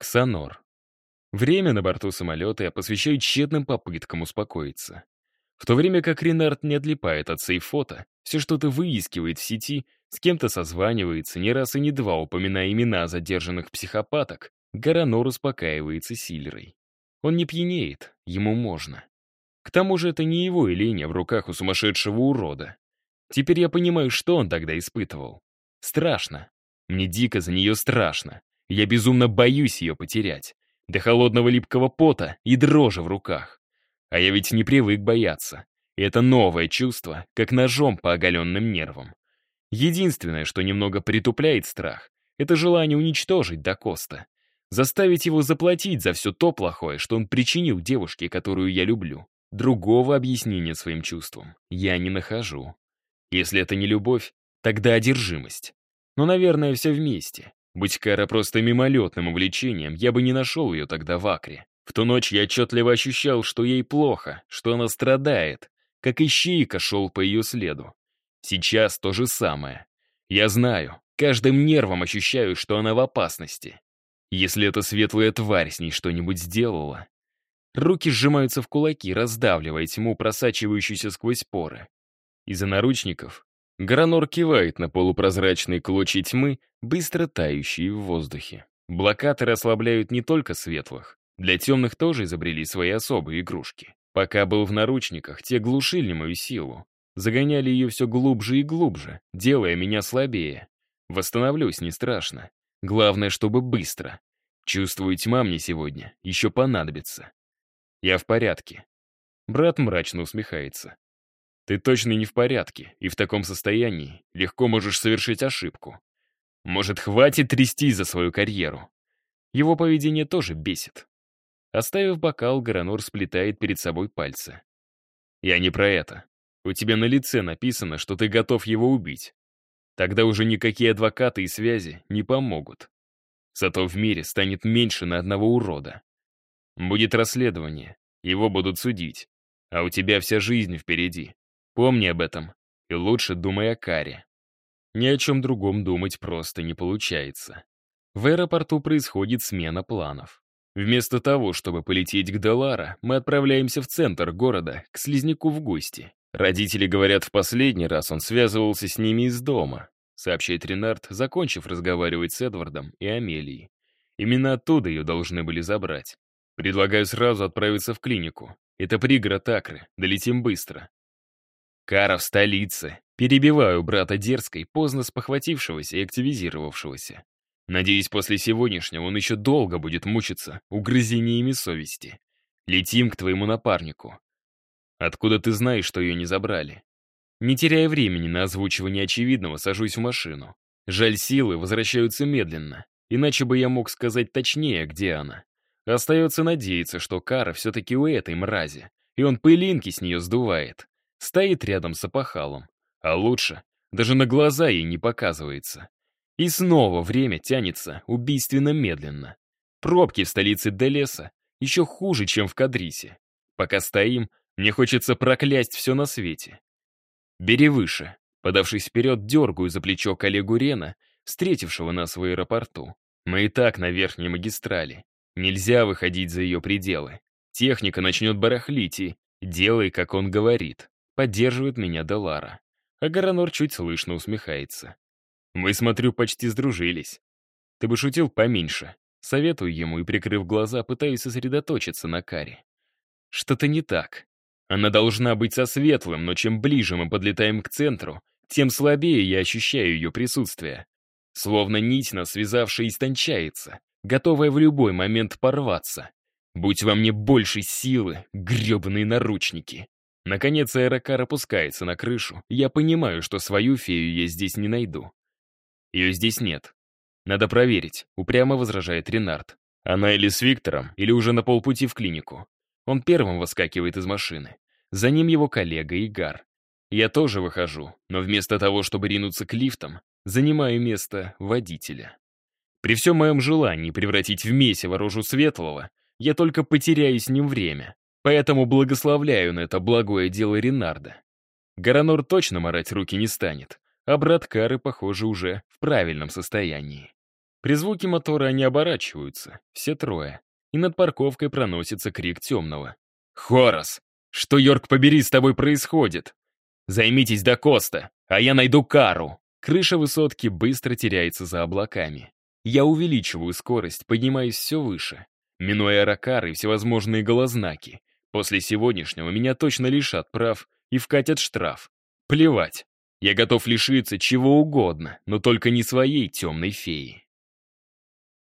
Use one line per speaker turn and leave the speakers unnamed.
Ксанор. Время на борту самолета я посвящаю тщетным попыткам успокоиться. В то время как Ренард не отлипает от сейфота, все что-то выискивает в сети, с кем-то созванивается, не раз и не два упоминая имена задержанных психопаток, Гаранор успокаивается Сильрой. Он не пьянеет, ему можно. К тому же это не его Еленя в руках у сумасшедшего урода. Теперь я понимаю, что он тогда испытывал. Страшно. Мне дико за нее страшно. Я безумно боюсь ее потерять. До холодного липкого пота и дрожи в руках. А я ведь не привык бояться. Это новое чувство, как ножом по оголенным нервам. Единственное, что немного притупляет страх, это желание уничтожить Дакоста. Заставить его заплатить за все то плохое, что он причинил девушке, которую я люблю. Другого объяснения своим чувствам я не нахожу. Если это не любовь, тогда одержимость. Но, наверное, все вместе. Будь Кара просто мимолетным увлечением, я бы не нашел ее тогда в Акре. В ту ночь я отчетливо ощущал, что ей плохо, что она страдает, как ищейка шел по ее следу. Сейчас то же самое. Я знаю, каждым нервом ощущаю, что она в опасности. Если эта светлая тварь с ней что-нибудь сделала... Руки сжимаются в кулаки, раздавливая тьму, просачивающуюся сквозь поры. Из-за наручников Гранор кивает на полупрозрачные клочья тьмы, быстро тающие в воздухе. Блокаторы ослабляют не только светлых. Для темных тоже изобрели свои особые игрушки. Пока был в наручниках, те глушили мою силу. Загоняли ее все глубже и глубже, делая меня слабее. Восстановлюсь, не страшно. Главное, чтобы быстро. Чувствую, тьма мне сегодня еще понадобится. Я в порядке. Брат мрачно усмехается. Ты точно не в порядке, и в таком состоянии легко можешь совершить ошибку. Может, хватит трясти за свою карьеру? Его поведение тоже бесит. Оставив бокал, Гаранор сплетает перед собой пальцы. «Я не про это. У тебя на лице написано, что ты готов его убить. Тогда уже никакие адвокаты и связи не помогут. Зато в мире станет меньше на одного урода. Будет расследование, его будут судить, а у тебя вся жизнь впереди. Помни об этом. И лучше думай о Каре. Ни о чем другом думать просто не получается. В аэропорту происходит смена планов. Вместо того, чтобы полететь к Делара, мы отправляемся в центр города, к Слизняку в гости. Родители говорят, в последний раз он связывался с ними из дома, сообщает Ренард, закончив разговаривать с Эдвардом и Амелией. Именно оттуда ее должны были забрать. Предлагаю сразу отправиться в клинику. Это пригород Акры, долетим быстро. Кара в столице. Перебиваю брата дерзкой, поздно спохватившегося и активизировавшегося. Надеюсь, после сегодняшнего он еще долго будет мучиться угрызениями совести. Летим к твоему напарнику. Откуда ты знаешь, что ее не забрали? Не теряя времени на озвучивание очевидного, сажусь в машину. Жаль, силы возвращаются медленно, иначе бы я мог сказать точнее, где она. Остается надеяться, что Кара все-таки у этой мрази, и он пылинки с нее сдувает. Стоит рядом с опахалом. А лучше, даже на глаза ей не показывается. И снова время тянется убийственно медленно. Пробки в столице Делеса еще хуже, чем в Кадрисе. Пока стоим, мне хочется проклясть все на свете. Бери выше. Подавшись вперед, дергаю за плечо коллегу Рена, встретившего нас в аэропорту. Мы и так на верхней магистрали. Нельзя выходить за ее пределы. Техника начнет барахлить и делай, как он говорит. Поддерживает меня Делара. А Гаранор чуть слышно усмехается. Мы, смотрю, почти сдружились. Ты бы шутил поменьше. Советую ему и, прикрыв глаза, пытаюсь сосредоточиться на Каре. Что-то не так. Она должна быть со светлым, но чем ближе мы подлетаем к центру, тем слабее я ощущаю ее присутствие. Словно нить, нас связавшая, истончается, готовая в любой момент порваться. Будь во мне больше силы, гребаные наручники. Наконец аэрокар опускается на крышу. Я понимаю, что свою фею я здесь не найду. Ее здесь нет. Надо проверить, упрямо возражает Ренард. Она или с Виктором, или уже на полпути в клинику. Он первым выскакивает из машины. За ним его коллега Игар. Я тоже выхожу, но вместо того, чтобы ринуться к лифтам, занимаю место водителя. При всем моем желании превратить в месиво рожу Светлого, я только потеряю с ним время. Поэтому благословляю на это благое дело Ренарда. Гаранор точно морать руки не станет, а брат Кары, похоже, уже в правильном состоянии. При звуке мотора они оборачиваются, все трое, и над парковкой проносится крик темного. «Хорос! Что, Йорк, побери, с тобой происходит? Займитесь до Коста, а я найду Кару!» Крыша высотки быстро теряется за облаками. Я увеличиваю скорость, поднимаюсь все выше, минуя ракары и всевозможные голознаки. После сегодняшнего меня точно лишат прав и вкатят штраф. Плевать. Я готов лишиться чего угодно, но только не своей темной феи.